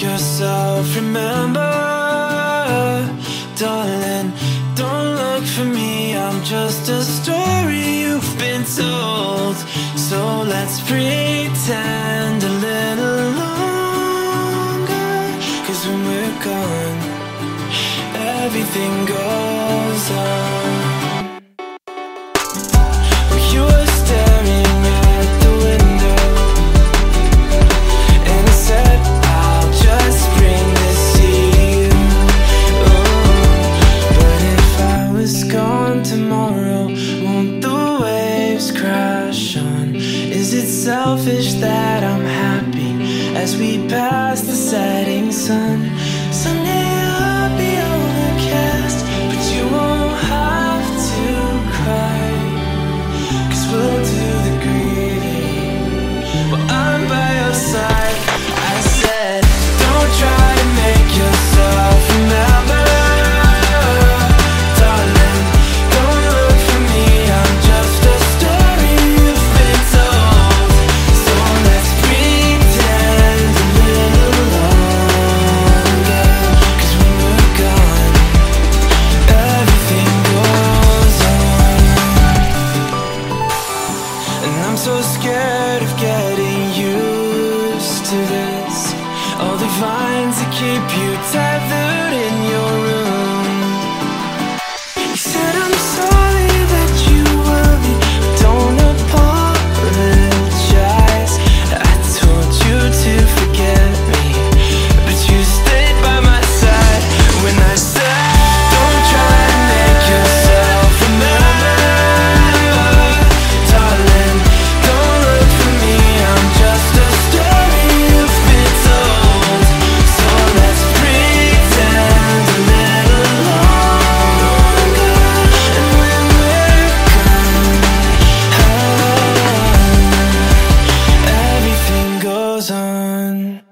yourself. Remember, darling, don't look for me. I'm just a story you've been told. So let's pretend a little longer. Cause when we're gone, everything goes on. selfish that I'm happy as we pass the setting sun. scared of getting used to this. All the vines that keep you tethered. goes on